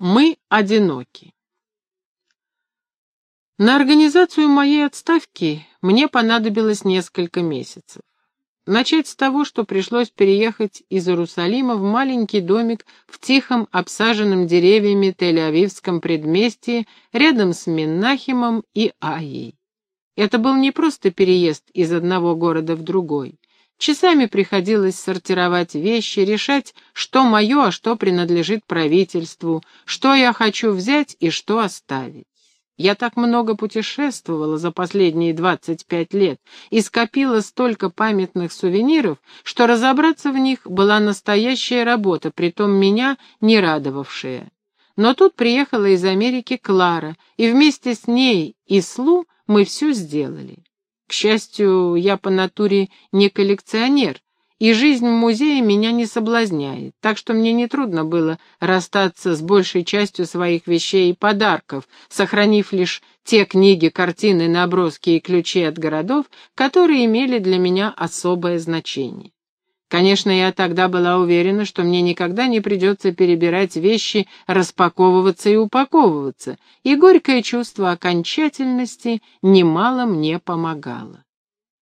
Мы одиноки. На организацию моей отставки мне понадобилось несколько месяцев. Начать с того, что пришлось переехать из Иерусалима в маленький домик в тихом, обсаженном деревьями Тель-Авивском предместье рядом с Миннахимом и Айей. Это был не просто переезд из одного города в другой. Часами приходилось сортировать вещи, решать, что мое, а что принадлежит правительству, что я хочу взять и что оставить. Я так много путешествовала за последние 25 лет и скопила столько памятных сувениров, что разобраться в них была настоящая работа, притом меня не радовавшая. Но тут приехала из Америки Клара, и вместе с ней и Слу мы все сделали. К счастью, я по натуре не коллекционер, и жизнь в музее меня не соблазняет, так что мне нетрудно было расстаться с большей частью своих вещей и подарков, сохранив лишь те книги, картины, наброски и ключи от городов, которые имели для меня особое значение. Конечно, я тогда была уверена, что мне никогда не придется перебирать вещи, распаковываться и упаковываться, и горькое чувство окончательности немало мне помогало.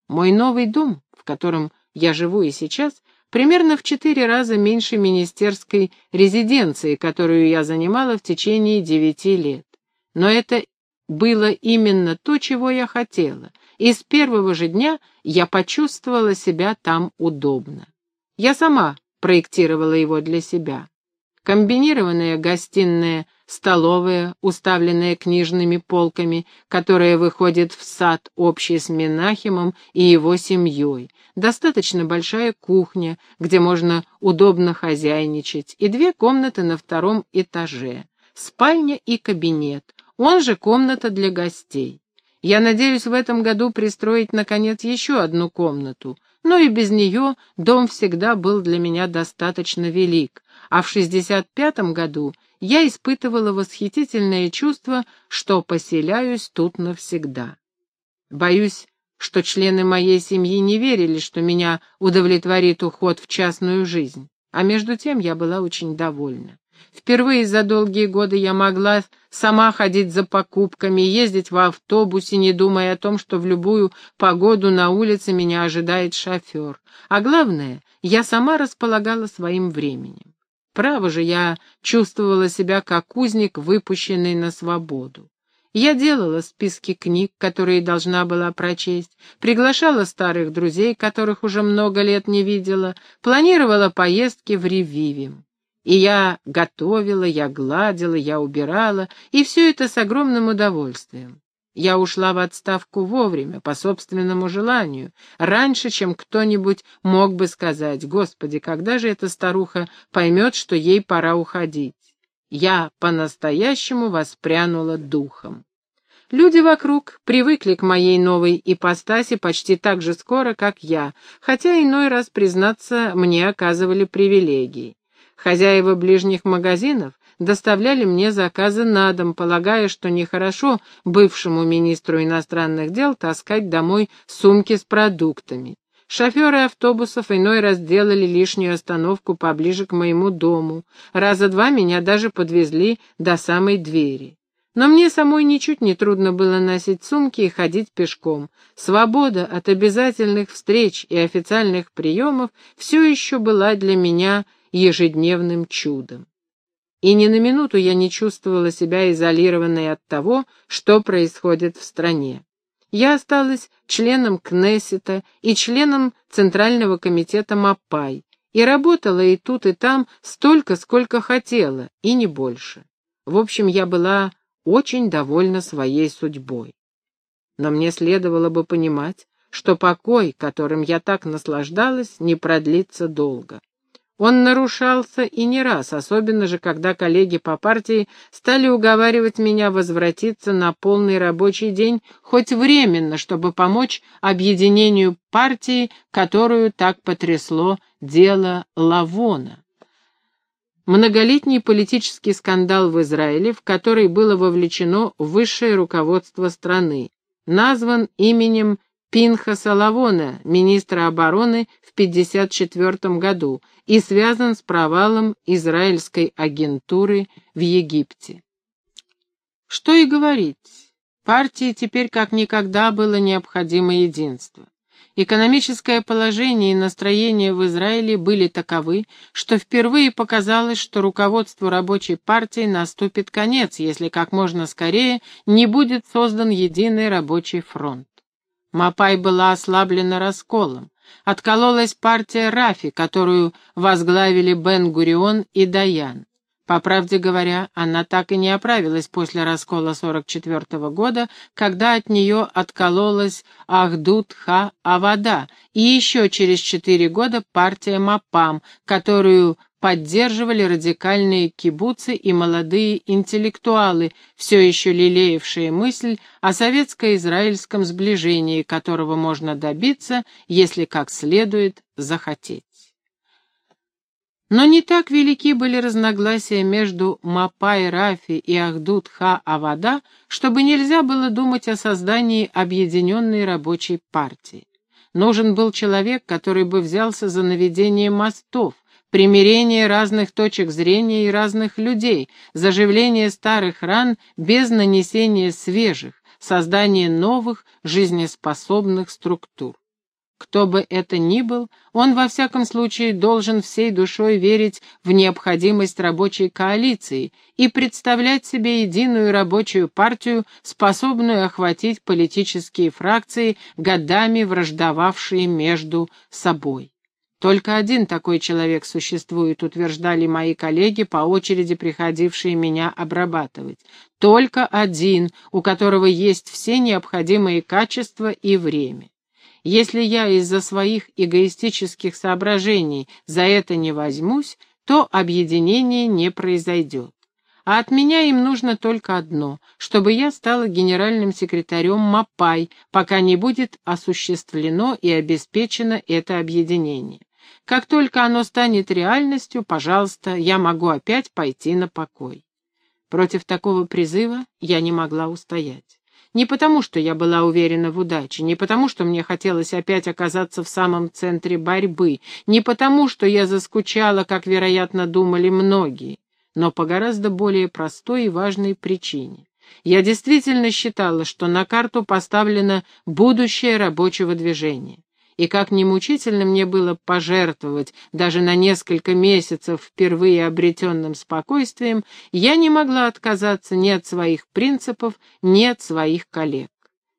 Мой новый дом, в котором я живу и сейчас, примерно в четыре раза меньше министерской резиденции, которую я занимала в течение девяти лет. Но это было именно то, чего я хотела, и с первого же дня я почувствовала себя там удобно. Я сама проектировала его для себя. Комбинированная гостиная, столовая, уставленная книжными полками, которая выходит в сад общий с Менахимом и его семьей, достаточно большая кухня, где можно удобно хозяйничать, и две комнаты на втором этаже, спальня и кабинет, он же комната для гостей. Я надеюсь в этом году пристроить, наконец, еще одну комнату, но и без нее дом всегда был для меня достаточно велик, а в 65-м году я испытывала восхитительное чувство, что поселяюсь тут навсегда. Боюсь, что члены моей семьи не верили, что меня удовлетворит уход в частную жизнь, а между тем я была очень довольна. Впервые за долгие годы я могла сама ходить за покупками, ездить в автобусе, не думая о том, что в любую погоду на улице меня ожидает шофер. А главное, я сама располагала своим временем. Право же, я чувствовала себя как узник, выпущенный на свободу. Я делала списки книг, которые должна была прочесть, приглашала старых друзей, которых уже много лет не видела, планировала поездки в Ревивим. И я готовила, я гладила, я убирала, и все это с огромным удовольствием. Я ушла в отставку вовремя, по собственному желанию, раньше, чем кто-нибудь мог бы сказать, «Господи, когда же эта старуха поймет, что ей пора уходить?» Я по-настоящему воспрянула духом. Люди вокруг привыкли к моей новой ипостаси почти так же скоро, как я, хотя иной раз, признаться, мне оказывали привилегии. Хозяева ближних магазинов доставляли мне заказы на дом, полагая, что нехорошо бывшему министру иностранных дел таскать домой сумки с продуктами. Шоферы автобусов иной раз делали лишнюю остановку поближе к моему дому. Раза два меня даже подвезли до самой двери. Но мне самой ничуть не трудно было носить сумки и ходить пешком. Свобода от обязательных встреч и официальных приемов все еще была для меня ежедневным чудом. И ни на минуту я не чувствовала себя изолированной от того, что происходит в стране. Я осталась членом Кнессета и членом Центрального комитета МАПАЙ, и работала и тут, и там столько, сколько хотела, и не больше. В общем, я была очень довольна своей судьбой. Но мне следовало бы понимать, что покой, которым я так наслаждалась, не продлится долго. Он нарушался и не раз, особенно же, когда коллеги по партии стали уговаривать меня возвратиться на полный рабочий день, хоть временно, чтобы помочь объединению партии, которую так потрясло дело Лавона. Многолетний политический скандал в Израиле, в который было вовлечено высшее руководство страны, назван именем Пинхаса Лавона, министра обороны в 1954 году, и связан с провалом израильской агентуры в Египте. Что и говорить, партии теперь как никогда было необходимо единство. Экономическое положение и настроение в Израиле были таковы, что впервые показалось, что руководству рабочей партии наступит конец, если как можно скорее не будет создан единый рабочий фронт. Мапай была ослаблена расколом. Откололась партия Рафи, которую возглавили Бен-Гурион и Даян. По правде говоря, она так и не оправилась после раскола 44 -го года, когда от нее откололась Ахдут-Ха-Авада, и еще через четыре года партия Мапам, которую поддерживали радикальные кибуцы и молодые интеллектуалы, все еще лелеявшие мысль о советско-израильском сближении, которого можно добиться, если как следует захотеть. Но не так велики были разногласия между Мапай Рафи и Ахдут Ха Авада, чтобы нельзя было думать о создании объединенной рабочей партии. Нужен был человек, который бы взялся за наведение мостов, примирение разных точек зрения и разных людей, заживление старых ран без нанесения свежих, создание новых жизнеспособных структур. Кто бы это ни был, он во всяком случае должен всей душой верить в необходимость рабочей коалиции и представлять себе единую рабочую партию, способную охватить политические фракции, годами враждовавшие между собой. Только один такой человек существует, утверждали мои коллеги, по очереди приходившие меня обрабатывать. Только один, у которого есть все необходимые качества и время. Если я из-за своих эгоистических соображений за это не возьмусь, то объединение не произойдет. А от меня им нужно только одно, чтобы я стала генеральным секретарем МАПАЙ, пока не будет осуществлено и обеспечено это объединение. Как только оно станет реальностью, пожалуйста, я могу опять пойти на покой. Против такого призыва я не могла устоять. Не потому, что я была уверена в удаче, не потому, что мне хотелось опять оказаться в самом центре борьбы, не потому, что я заскучала, как, вероятно, думали многие, но по гораздо более простой и важной причине. Я действительно считала, что на карту поставлено будущее рабочего движения и как немучительно мне было пожертвовать даже на несколько месяцев впервые обретенным спокойствием, я не могла отказаться ни от своих принципов, ни от своих коллег.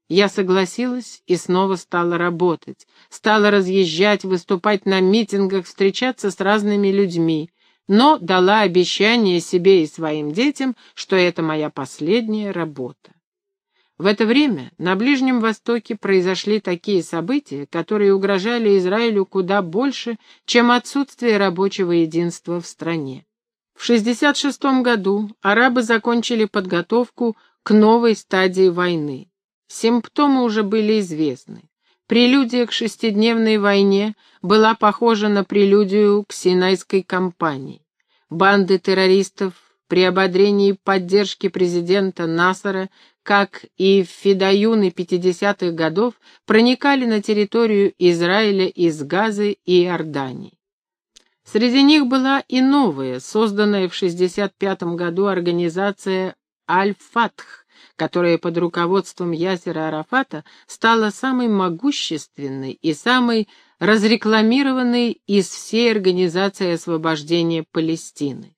Я согласилась и снова стала работать, стала разъезжать, выступать на митингах, встречаться с разными людьми, но дала обещание себе и своим детям, что это моя последняя работа. В это время на Ближнем Востоке произошли такие события, которые угрожали Израилю куда больше, чем отсутствие рабочего единства в стране. В 1966 году арабы закончили подготовку к новой стадии войны. Симптомы уже были известны. Прелюдия к шестидневной войне была похожа на прелюдию к Синайской кампании. Банды террористов при ободрении поддержки президента Насара как и в федаюны 50-х годов, проникали на территорию Израиля из Газы и Иордании. Среди них была и новая, созданная в 65 году организация Аль-Фатх, которая под руководством Ясера Арафата стала самой могущественной и самой разрекламированной из всей организации освобождения Палестины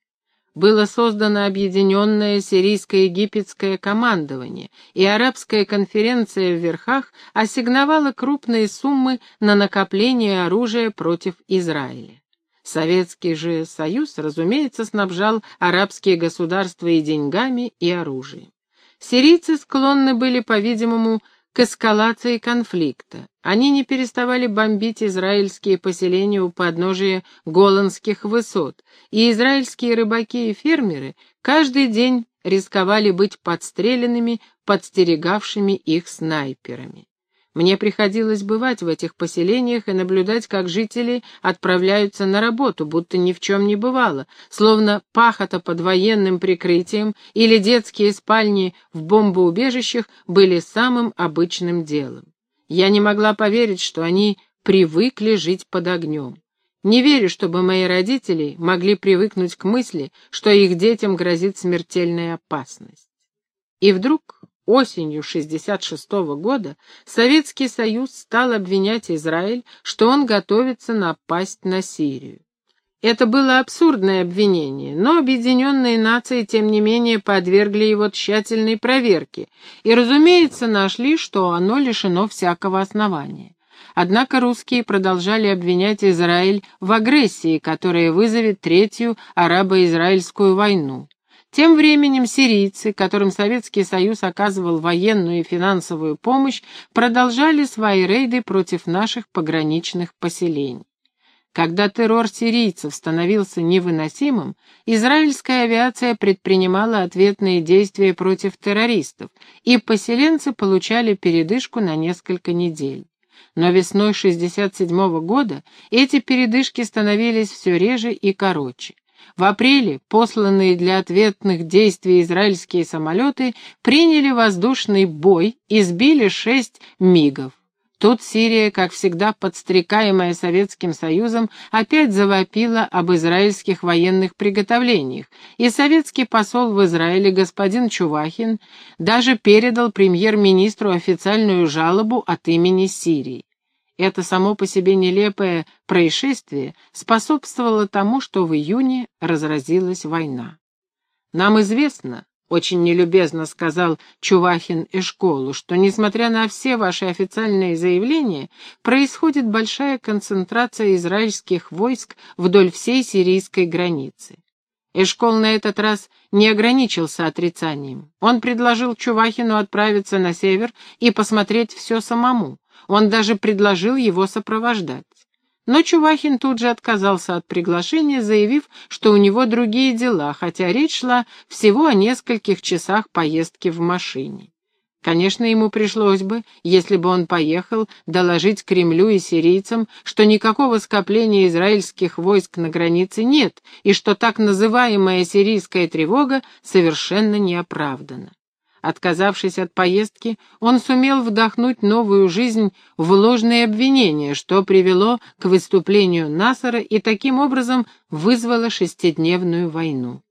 было создано объединенное сирийско-египетское командование, и арабская конференция в Верхах ассигновала крупные суммы на накопление оружия против Израиля. Советский же Союз, разумеется, снабжал арабские государства и деньгами, и оружием. Сирийцы склонны были, по-видимому, к эскалации конфликта. Они не переставали бомбить израильские поселения у подножия Голландских высот, и израильские рыбаки и фермеры каждый день рисковали быть подстреленными подстерегавшими их снайперами. Мне приходилось бывать в этих поселениях и наблюдать, как жители отправляются на работу, будто ни в чем не бывало, словно пахота под военным прикрытием или детские спальни в бомбоубежищах были самым обычным делом. Я не могла поверить, что они привыкли жить под огнем. Не верю, чтобы мои родители могли привыкнуть к мысли, что их детям грозит смертельная опасность. И вдруг, осенью 66 -го года, Советский Союз стал обвинять Израиль, что он готовится напасть на Сирию. Это было абсурдное обвинение, но объединенные нации, тем не менее, подвергли его тщательной проверке и, разумеется, нашли, что оно лишено всякого основания. Однако русские продолжали обвинять Израиль в агрессии, которая вызовет Третью арабо-израильскую войну. Тем временем сирийцы, которым Советский Союз оказывал военную и финансовую помощь, продолжали свои рейды против наших пограничных поселений. Когда террор сирийцев становился невыносимым, израильская авиация предпринимала ответные действия против террористов, и поселенцы получали передышку на несколько недель. Но весной 67 года эти передышки становились все реже и короче. В апреле посланные для ответных действий израильские самолеты приняли воздушный бой и сбили шесть МИГов. Тут Сирия, как всегда подстрекаемая Советским Союзом, опять завопила об израильских военных приготовлениях, и советский посол в Израиле господин Чувахин даже передал премьер-министру официальную жалобу от имени Сирии. Это само по себе нелепое происшествие способствовало тому, что в июне разразилась война. Нам известно, очень нелюбезно сказал Чувахин и школу, что, несмотря на все ваши официальные заявления, происходит большая концентрация израильских войск вдоль всей сирийской границы. Эшкол на этот раз не ограничился отрицанием. Он предложил Чувахину отправиться на север и посмотреть все самому. Он даже предложил его сопровождать. Но Чувахин тут же отказался от приглашения, заявив, что у него другие дела, хотя речь шла всего о нескольких часах поездки в машине. Конечно, ему пришлось бы, если бы он поехал, доложить Кремлю и сирийцам, что никакого скопления израильских войск на границе нет и что так называемая сирийская тревога совершенно не оправдана. Отказавшись от поездки, он сумел вдохнуть новую жизнь в ложные обвинения, что привело к выступлению Насара и таким образом вызвало шестидневную войну.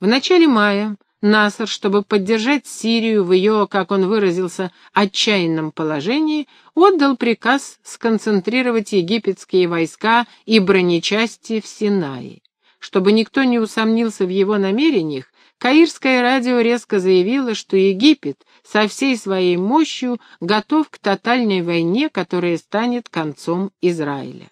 В начале мая Насар, чтобы поддержать Сирию в ее, как он выразился, отчаянном положении, отдал приказ сконцентрировать египетские войска и бронечасти в Синае. Чтобы никто не усомнился в его намерениях, Каирское радио резко заявило, что Египет со всей своей мощью готов к тотальной войне, которая станет концом Израиля.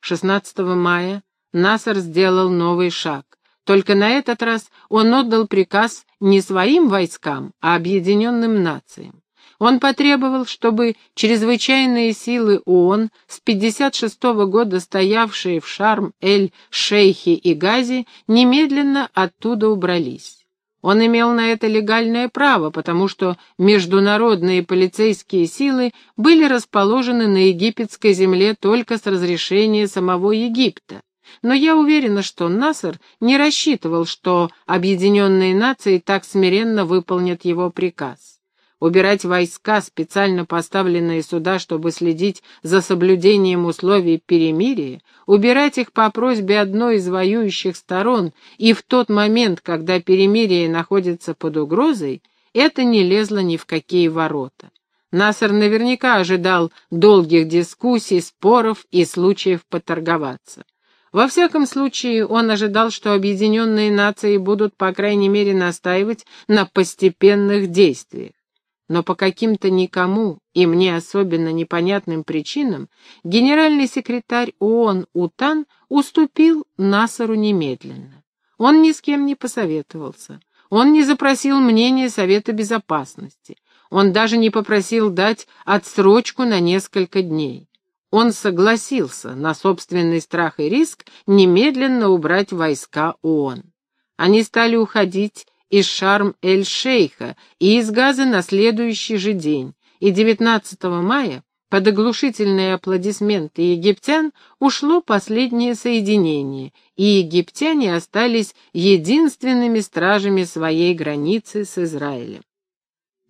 16 мая Насар сделал новый шаг. Только на этот раз он отдал приказ не своим войскам, а объединенным нациям. Он потребовал, чтобы чрезвычайные силы ООН, с 56 -го года стоявшие в Шарм-эль-Шейхе и Газе, немедленно оттуда убрались. Он имел на это легальное право, потому что международные полицейские силы были расположены на египетской земле только с разрешения самого Египта. Но я уверена, что Насер не рассчитывал, что объединенные нации так смиренно выполнят его приказ убирать войска, специально поставленные сюда, чтобы следить за соблюдением условий перемирия, убирать их по просьбе одной из воюющих сторон и в тот момент, когда перемирие находится под угрозой, это не лезло ни в какие ворота. Насар наверняка ожидал долгих дискуссий, споров и случаев поторговаться. Во всяком случае, он ожидал, что объединенные нации будут, по крайней мере, настаивать на постепенных действиях но по каким-то никому и мне особенно непонятным причинам генеральный секретарь ООН Утан уступил Насару немедленно. Он ни с кем не посоветовался. Он не запросил мнения Совета Безопасности. Он даже не попросил дать отсрочку на несколько дней. Он согласился на собственный страх и риск немедленно убрать войска ООН. Они стали уходить из Шарм-эль-Шейха и из Газа на следующий же день, и 19 мая под оглушительные аплодисменты египтян ушло последнее соединение, и египтяне остались единственными стражами своей границы с Израилем.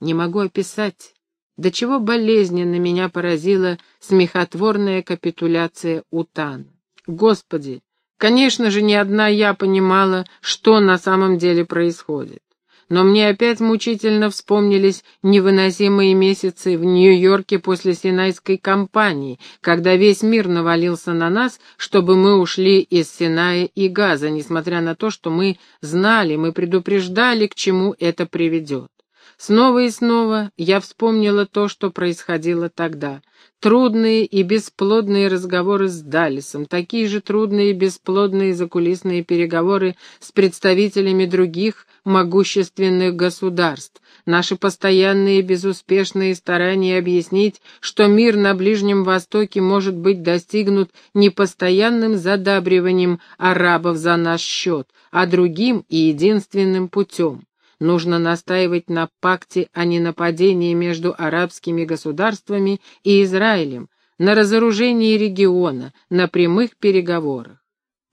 Не могу описать До чего болезненно меня поразила смехотворная капитуляция Утана. Господи, конечно же, не одна я понимала, что на самом деле происходит. Но мне опять мучительно вспомнились невыносимые месяцы в Нью-Йорке после Синайской кампании, когда весь мир навалился на нас, чтобы мы ушли из Синая и Газа, несмотря на то, что мы знали, мы предупреждали, к чему это приведет. Снова и снова я вспомнила то, что происходило тогда. Трудные и бесплодные разговоры с Даллисом, такие же трудные и бесплодные закулисные переговоры с представителями других могущественных государств, наши постоянные безуспешные старания объяснить, что мир на Ближнем Востоке может быть достигнут не постоянным задабриванием арабов за наш счет, а другим и единственным путем. Нужно настаивать на пакте о ненападении между арабскими государствами и Израилем, на разоружении региона, на прямых переговорах.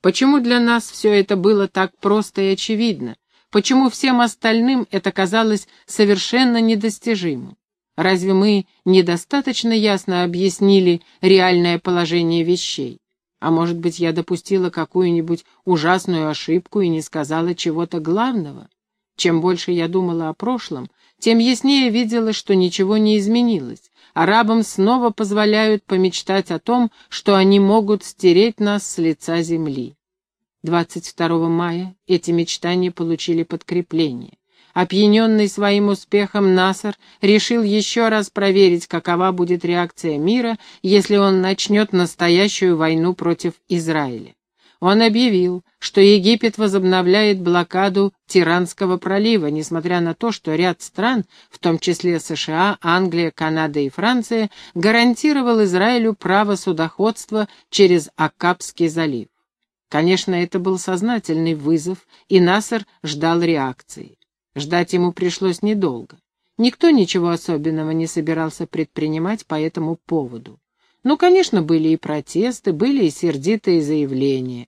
Почему для нас все это было так просто и очевидно? Почему всем остальным это казалось совершенно недостижимым? Разве мы недостаточно ясно объяснили реальное положение вещей? А может быть, я допустила какую-нибудь ужасную ошибку и не сказала чего-то главного? Чем больше я думала о прошлом, тем яснее видела, что ничего не изменилось. Арабам снова позволяют помечтать о том, что они могут стереть нас с лица земли. 22 мая эти мечтания получили подкрепление. Опьяненный своим успехом Насар решил еще раз проверить, какова будет реакция мира, если он начнет настоящую войну против Израиля. Он объявил, что Египет возобновляет блокаду Тиранского пролива, несмотря на то, что ряд стран, в том числе США, Англия, Канада и Франция, гарантировал Израилю право судоходства через Акапский залив. Конечно, это был сознательный вызов, и Насер ждал реакции. Ждать ему пришлось недолго. Никто ничего особенного не собирался предпринимать по этому поводу. Ну, конечно, были и протесты, были и сердитые заявления.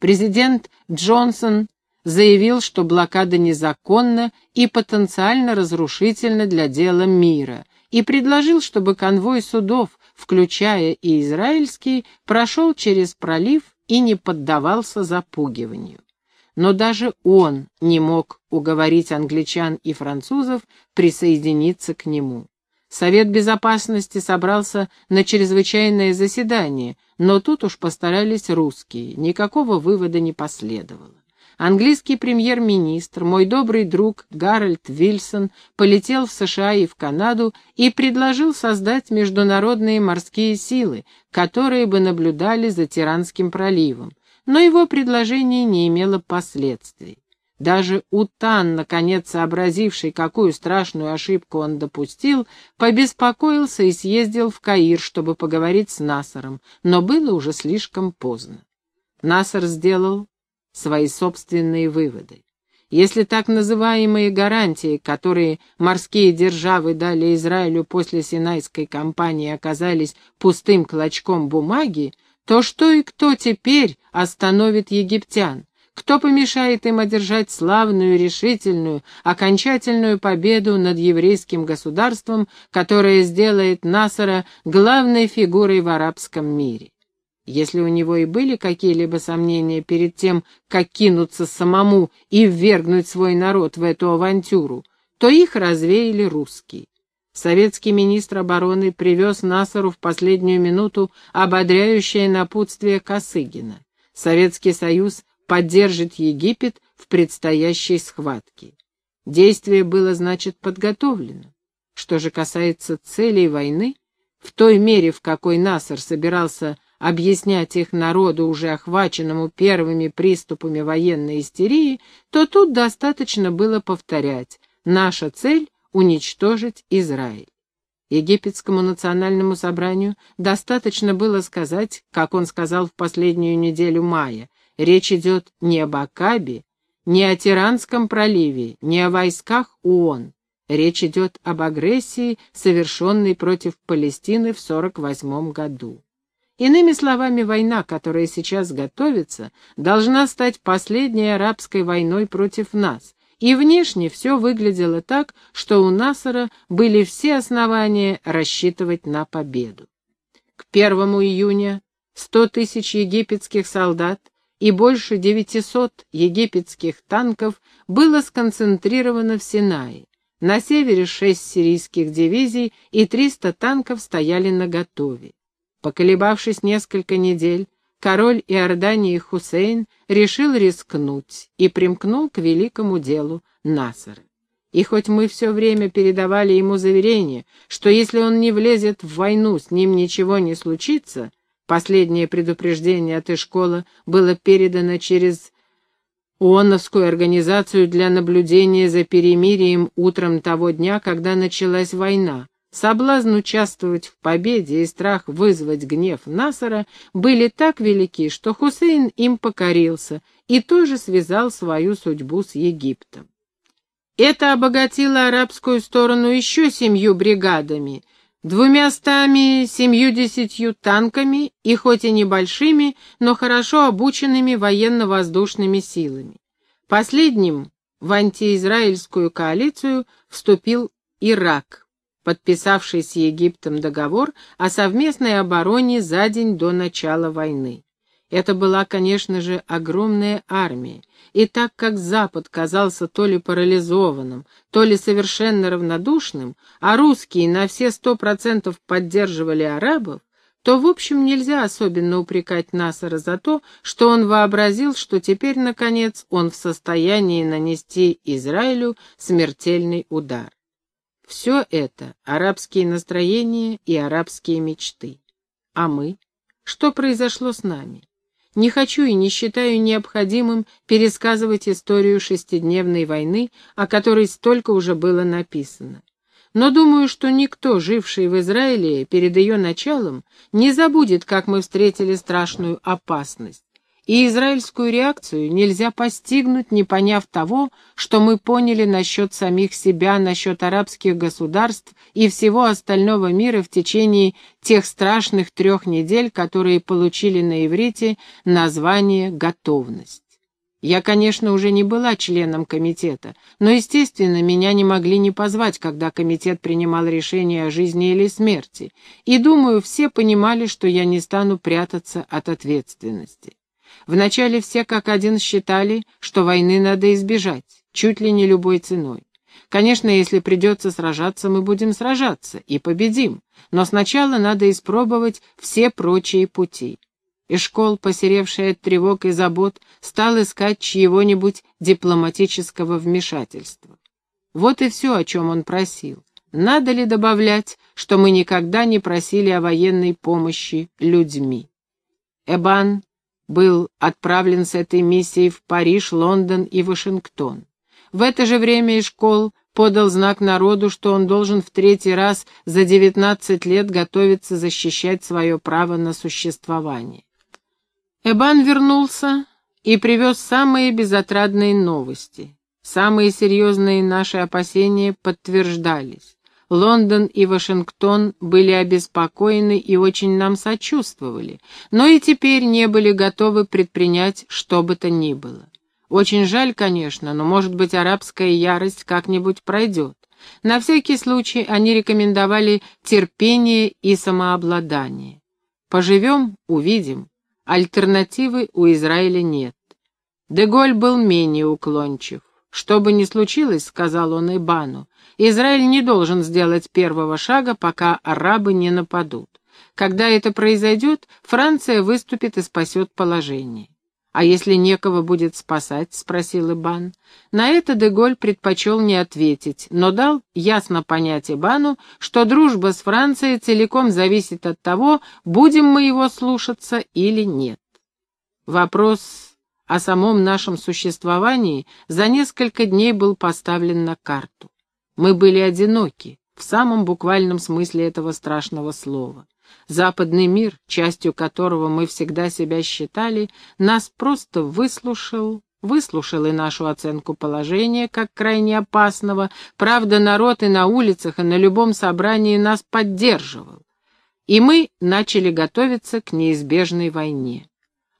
Президент Джонсон заявил, что блокада незаконна и потенциально разрушительна для дела мира, и предложил, чтобы конвой судов, включая и израильский, прошел через пролив и не поддавался запугиванию. Но даже он не мог уговорить англичан и французов присоединиться к нему. Совет Безопасности собрался на чрезвычайное заседание, но тут уж постарались русские, никакого вывода не последовало. Английский премьер-министр, мой добрый друг Гарольд Вильсон, полетел в США и в Канаду и предложил создать международные морские силы, которые бы наблюдали за Тиранским проливом, но его предложение не имело последствий. Даже Утан, наконец сообразивший, какую страшную ошибку он допустил, побеспокоился и съездил в Каир, чтобы поговорить с Насаром, но было уже слишком поздно. Насар сделал свои собственные выводы. Если так называемые гарантии, которые морские державы дали Израилю после Синайской кампании, оказались пустым клочком бумаги, то что и кто теперь остановит египтян? Кто помешает им одержать славную, решительную, окончательную победу над еврейским государством, которое сделает Насара главной фигурой в арабском мире? Если у него и были какие-либо сомнения перед тем, как кинуться самому и ввергнуть свой народ в эту авантюру, то их развеяли русские. Советский министр обороны привез Насару в последнюю минуту ободряющее напутствие Косыгина. Советский Союз поддержит Египет в предстоящей схватке. Действие было, значит, подготовлено. Что же касается целей войны, в той мере, в какой Насар собирался объяснять их народу, уже охваченному первыми приступами военной истерии, то тут достаточно было повторять «наша цель — уничтожить Израиль». Египетскому национальному собранию достаточно было сказать, как он сказал в последнюю неделю мая, Речь идет не об Акабе, не о Тиранском проливе, не о войсках ООН. Речь идет об агрессии, совершенной против Палестины в 1948 году. Иными словами, война, которая сейчас готовится, должна стать последней арабской войной против нас, и внешне все выглядело так, что у Насара были все основания рассчитывать на победу. К 1 июня 100 тысяч египетских солдат и больше 900 египетских танков было сконцентрировано в Синае. На севере шесть сирийских дивизий и 300 танков стояли наготове. Поколебавшись несколько недель, король Иордании Хусейн решил рискнуть и примкнул к великому делу Насара. И хоть мы все время передавали ему заверение, что если он не влезет в войну, с ним ничего не случится, последнее предупреждение от Эшкола было передано через ООНовскую организацию для наблюдения за перемирием утром того дня, когда началась война, Соблазн участвовать в победе и страх вызвать гнев Насара были так велики, что Хусейн им покорился и тоже связал свою судьбу с Египтом. Это обогатило арабскую сторону еще семью бригадами, двумя стами семью-десятью танками и хоть и небольшими, но хорошо обученными военно-воздушными силами. Последним в антиизраильскую коалицию вступил Ирак, подписавший с Египтом договор о совместной обороне за день до начала войны. Это была, конечно же, огромная армия, и так как Запад казался то ли парализованным, то ли совершенно равнодушным, а русские на все сто процентов поддерживали арабов, то, в общем, нельзя особенно упрекать Насара за то, что он вообразил, что теперь, наконец, он в состоянии нанести Израилю смертельный удар. Все это — арабские настроения и арабские мечты. А мы? Что произошло с нами? Не хочу и не считаю необходимым пересказывать историю шестидневной войны, о которой столько уже было написано. Но думаю, что никто, живший в Израиле перед ее началом, не забудет, как мы встретили страшную опасность, и израильскую реакцию нельзя постигнуть, не поняв того, что мы поняли насчет самих себя, насчет арабских государств и всего остального мира в течение тех страшных трех недель, которые получили на иврите название «готовность». Я, конечно, уже не была членом комитета, но, естественно, меня не могли не позвать, когда комитет принимал решение о жизни или смерти, и, думаю, все понимали, что я не стану прятаться от ответственности. Вначале все как один считали, что войны надо избежать, чуть ли не любой ценой. Конечно, если придется сражаться, мы будем сражаться и победим, но сначала надо испробовать все прочие пути. И школ, посеревший от тревог и забот, стал искать чьего-нибудь дипломатического вмешательства. Вот и все, о чем он просил. Надо ли добавлять, что мы никогда не просили о военной помощи людьми? Эбан был отправлен с этой миссией в Париж, Лондон и Вашингтон. В это же время Ишкол подал знак народу, что он должен в третий раз за 19 лет готовиться защищать свое право на существование. Эбан вернулся и привез самые безотрадные новости. Самые серьезные наши опасения подтверждались. Лондон и Вашингтон были обеспокоены и очень нам сочувствовали, но и теперь не были готовы предпринять что бы то ни было. Очень жаль, конечно, но, может быть, арабская ярость как-нибудь пройдет. На всякий случай они рекомендовали терпение и самообладание. Поживем — увидим. Альтернативы у Израиля нет. Деголь был менее уклончив. «Что бы ни случилось, — сказал он Ибану, — Израиль не должен сделать первого шага, пока арабы не нападут. Когда это произойдет, Франция выступит и спасет положение». «А если некого будет спасать?» — спросил Ибан. На это Деголь предпочел не ответить, но дал ясно понять Ибану, что дружба с Францией целиком зависит от того, будем мы его слушаться или нет. Вопрос о самом нашем существовании за несколько дней был поставлен на карту. Мы были одиноки, в самом буквальном смысле этого страшного слова. Западный мир, частью которого мы всегда себя считали, нас просто выслушал, выслушал и нашу оценку положения как крайне опасного, правда, народ и на улицах, и на любом собрании нас поддерживал. И мы начали готовиться к неизбежной войне.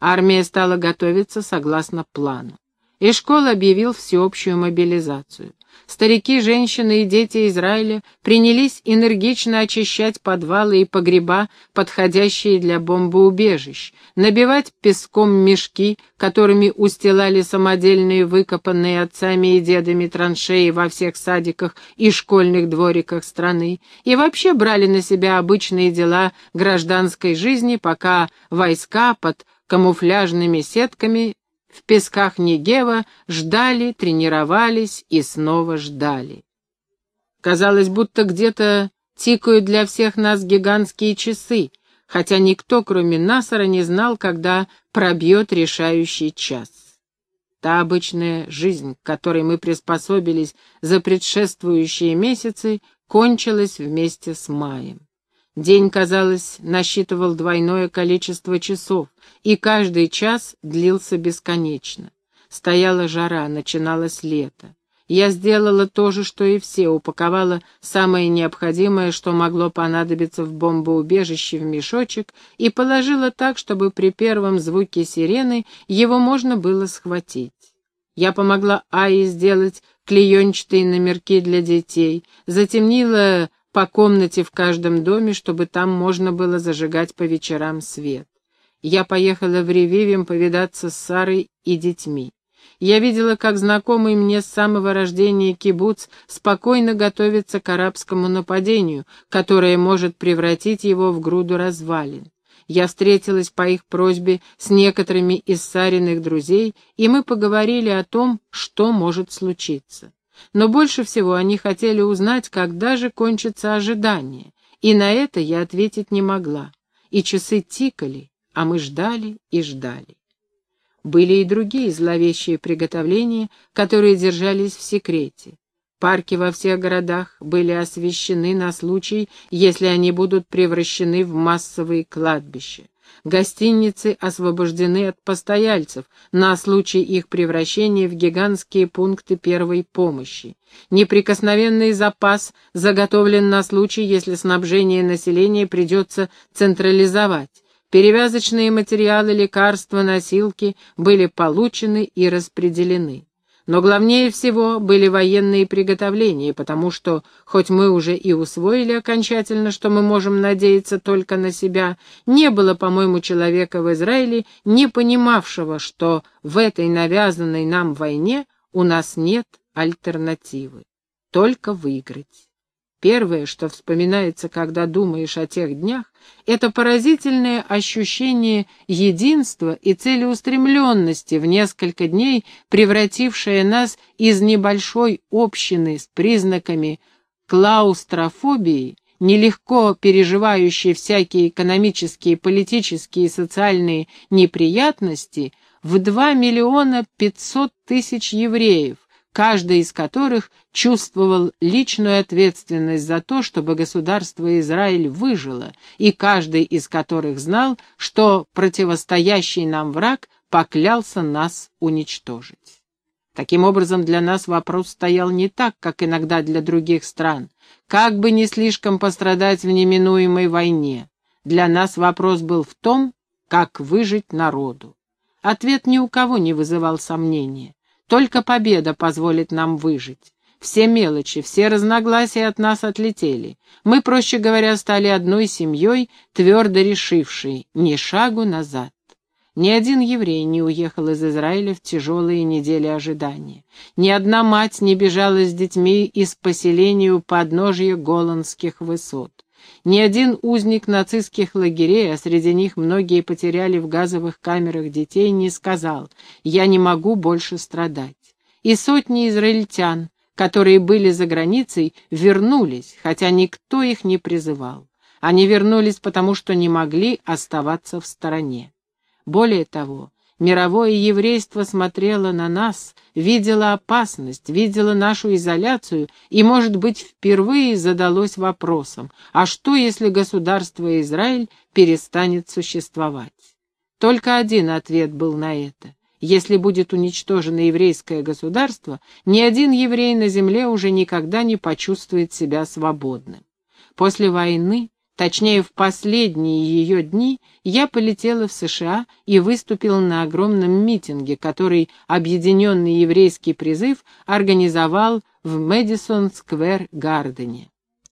Армия стала готовиться согласно плану. Эшкол объявил всеобщую мобилизацию. Старики, женщины и дети Израиля принялись энергично очищать подвалы и погреба, подходящие для бомбоубежищ, набивать песком мешки, которыми устилали самодельные выкопанные отцами и дедами траншеи во всех садиках и школьных двориках страны, и вообще брали на себя обычные дела гражданской жизни, пока войска под камуфляжными сетками в песках Негева ждали, тренировались и снова ждали. Казалось, будто где-то тикают для всех нас гигантские часы, хотя никто, кроме Насара, не знал, когда пробьет решающий час. Та обычная жизнь, к которой мы приспособились за предшествующие месяцы, кончилась вместе с маем. День, казалось, насчитывал двойное количество часов, и каждый час длился бесконечно. Стояла жара, начиналось лето. Я сделала то же, что и все, упаковала самое необходимое, что могло понадобиться в бомбоубежище в мешочек, и положила так, чтобы при первом звуке сирены его можно было схватить. Я помогла Ае сделать клеенчатые номерки для детей, затемнила по комнате в каждом доме, чтобы там можно было зажигать по вечерам свет. Я поехала в Ревивим повидаться с Сарой и детьми. Я видела, как знакомый мне с самого рождения кибуц спокойно готовится к арабскому нападению, которое может превратить его в груду развалин. Я встретилась по их просьбе с некоторыми из Сариных друзей, и мы поговорили о том, что может случиться. Но больше всего они хотели узнать, когда же кончится ожидание, и на это я ответить не могла. И часы тикали, а мы ждали и ждали. Были и другие зловещие приготовления, которые держались в секрете. Парки во всех городах были освещены на случай, если они будут превращены в массовые кладбища. Гостиницы освобождены от постояльцев на случай их превращения в гигантские пункты первой помощи. Неприкосновенный запас заготовлен на случай, если снабжение населения придется централизовать. Перевязочные материалы, лекарства, носилки были получены и распределены. Но главнее всего были военные приготовления, потому что, хоть мы уже и усвоили окончательно, что мы можем надеяться только на себя, не было, по-моему, человека в Израиле, не понимавшего, что в этой навязанной нам войне у нас нет альтернативы. Только выиграть. Первое, что вспоминается, когда думаешь о тех днях, это поразительное ощущение единства и целеустремленности в несколько дней, превратившее нас из небольшой общины с признаками клаустрофобии, нелегко переживающей всякие экономические, политические и социальные неприятности, в 2 миллиона 500 тысяч евреев, каждый из которых чувствовал личную ответственность за то, чтобы государство Израиль выжило, и каждый из которых знал, что противостоящий нам враг поклялся нас уничтожить. Таким образом, для нас вопрос стоял не так, как иногда для других стран, как бы не слишком пострадать в неминуемой войне. Для нас вопрос был в том, как выжить народу. Ответ ни у кого не вызывал сомнения. Только победа позволит нам выжить. Все мелочи, все разногласия от нас отлетели. Мы, проще говоря, стали одной семьей, твердо решившей ни шагу назад. Ни один еврей не уехал из Израиля в тяжелые недели ожидания. Ни одна мать не бежала с детьми из поселения у подножия Голландских высот. Ни один узник нацистских лагерей, а среди них многие потеряли в газовых камерах детей, не сказал «я не могу больше страдать». И сотни израильтян, которые были за границей, вернулись, хотя никто их не призывал. Они вернулись, потому что не могли оставаться в стороне. Более того, Мировое еврейство смотрело на нас, видело опасность, видело нашу изоляцию и, может быть, впервые задалось вопросом, а что, если государство Израиль перестанет существовать? Только один ответ был на это. Если будет уничтожено еврейское государство, ни один еврей на земле уже никогда не почувствует себя свободным. После войны Точнее, в последние ее дни я полетела в США и выступила на огромном митинге, который Объединенный еврейский призыв организовал в Мэдисон-сквер-гардене.